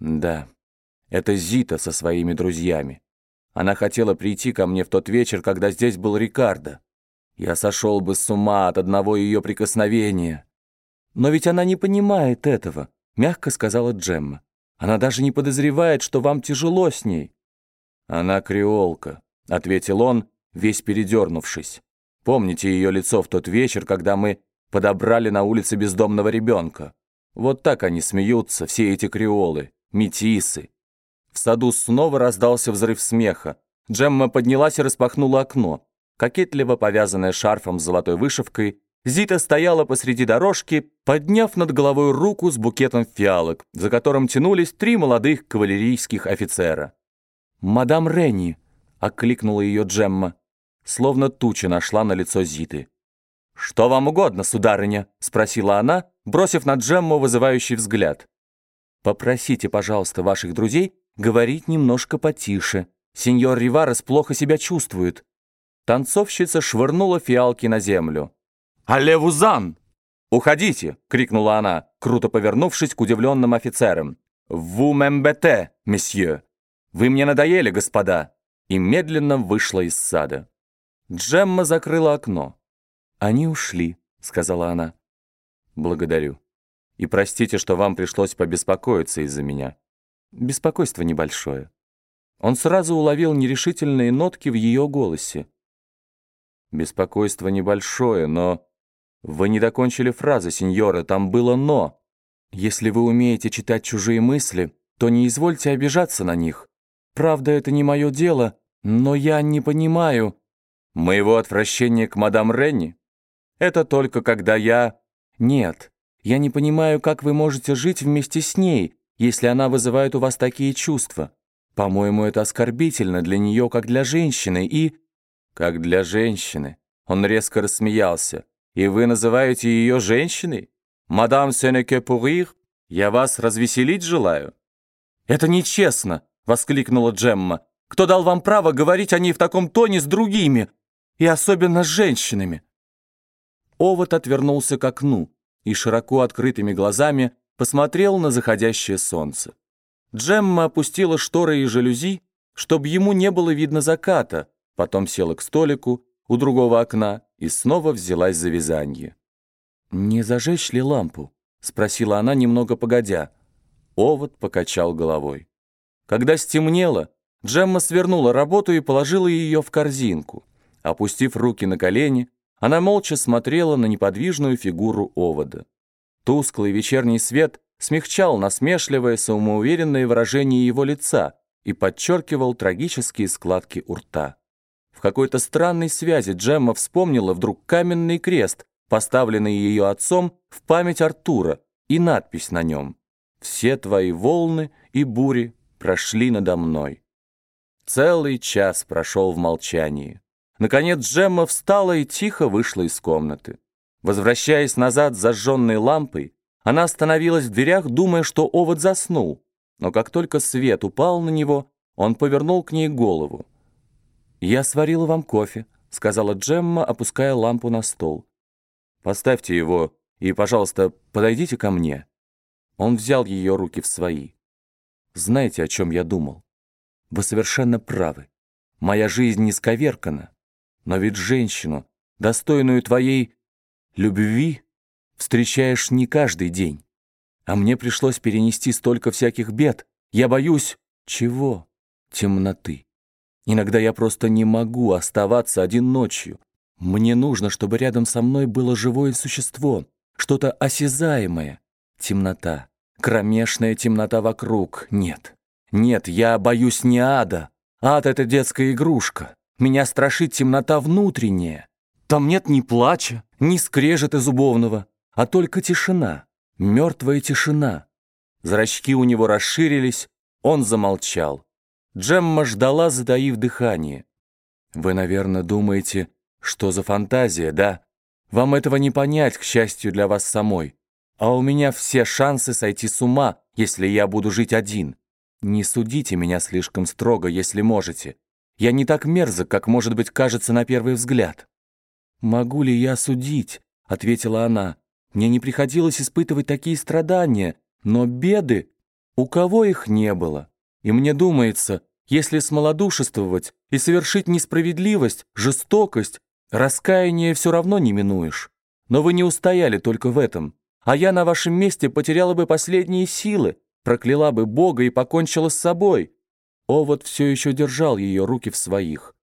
Да, это Зита со своими друзьями. Она хотела прийти ко мне в тот вечер, когда здесь был Рикардо. Я сошел бы с ума от одного ее прикосновения. Но ведь она не понимает этого, мягко сказала Джемма. Она даже не подозревает, что вам тяжело с ней. Она креолка, ответил он, весь передернувшись. Помните ее лицо в тот вечер, когда мы подобрали на улице бездомного ребенка? Вот так они смеются, все эти креолы, метисы. В саду снова раздался взрыв смеха. Джемма поднялась и распахнула окно. Кокетливо повязанная шарфом с золотой вышивкой, Зита стояла посреди дорожки, подняв над головой руку с букетом фиалок, за которым тянулись три молодых кавалерийских офицера. «Мадам Ренни!» — окликнула ее Джемма. Словно туча нашла на лицо Зиты. «Что вам угодно, сударыня?» — спросила она, бросив на Джемму вызывающий взгляд. «Попросите, пожалуйста, ваших друзей говорить немножко потише. Сеньор Риварес плохо себя чувствует». Танцовщица швырнула фиалки на землю. «Алле вузан!» «Уходите!» — крикнула она, круто повернувшись к удивленным офицерам. «Ву мембете, месье! Вы мне надоели, господа!» И медленно вышла из сада. Джемма закрыла окно. «Они ушли», — сказала она. «Благодарю. И простите, что вам пришлось побеспокоиться из-за меня. Беспокойство небольшое». Он сразу уловил нерешительные нотки в ее голосе. «Беспокойство небольшое, но...» «Вы не докончили фразы, сеньора, там было «но». Если вы умеете читать чужие мысли, то не извольте обижаться на них. Правда, это не мое дело, но я не понимаю...» «Моего отвращения к мадам Ренни? Это только когда я...» «Нет, я не понимаю, как вы можете жить вместе с ней, если она вызывает у вас такие чувства. По-моему, это оскорбительно для нее, как для женщины, и...» «Как для женщины?» Он резко рассмеялся. И вы называете ее женщиной? Мадам Сенеке Пурир? Я вас развеселить желаю?» «Это нечестно!» — воскликнула Джемма. «Кто дал вам право говорить о ней в таком тоне с другими, и особенно с женщинами?» Овод отвернулся к окну и широко открытыми глазами посмотрел на заходящее солнце. Джемма опустила шторы и жалюзи, чтобы ему не было видно заката, потом села к столику у другого окна и снова взялась за вязание. «Не зажечь ли лампу?» — спросила она немного погодя. Овод покачал головой. Когда стемнело, Джемма свернула работу и положила ее в корзинку. Опустив руки на колени, она молча смотрела на неподвижную фигуру овода. Тусклый вечерний свет смягчал насмешливое, самоуверенное выражение его лица и подчеркивал трагические складки у рта. В какой-то странной связи Джемма вспомнила вдруг каменный крест, поставленный ее отцом в память Артура, и надпись на нем «Все твои волны и бури прошли надо мной». Целый час прошел в молчании. Наконец Джемма встала и тихо вышла из комнаты. Возвращаясь назад с зажженной лампой, она остановилась в дверях, думая, что овод заснул. Но как только свет упал на него, он повернул к ней голову. «Я сварила вам кофе», — сказала Джемма, опуская лампу на стол. «Поставьте его и, пожалуйста, подойдите ко мне». Он взял ее руки в свои. «Знаете, о чем я думал? Вы совершенно правы. Моя жизнь не сковеркана. Но ведь женщину, достойную твоей любви, встречаешь не каждый день. А мне пришлось перенести столько всяких бед. Я боюсь... Чего? Темноты. Иногда я просто не могу оставаться один ночью. Мне нужно, чтобы рядом со мной было живое существо, что-то осязаемое. Темнота, кромешная темнота вокруг. Нет, нет, я боюсь не ада. Ад — это детская игрушка. Меня страшит темнота внутренняя. Там нет ни плача, ни скрежета зубовного, а только тишина, мертвая тишина. Зрачки у него расширились, он замолчал. Джемма ждала, затаив дыхание. «Вы, наверное, думаете, что за фантазия, да? Вам этого не понять, к счастью для вас самой. А у меня все шансы сойти с ума, если я буду жить один. Не судите меня слишком строго, если можете. Я не так мерзок, как, может быть, кажется на первый взгляд». «Могу ли я судить?» — ответила она. «Мне не приходилось испытывать такие страдания, но беды У кого их не было? И мне думается, если смолодушествовать и совершить несправедливость, жестокость, раскаяние все равно не минуешь. Но вы не устояли только в этом. А я на вашем месте потеряла бы последние силы, прокляла бы Бога и покончила с собой. Овод все еще держал ее руки в своих.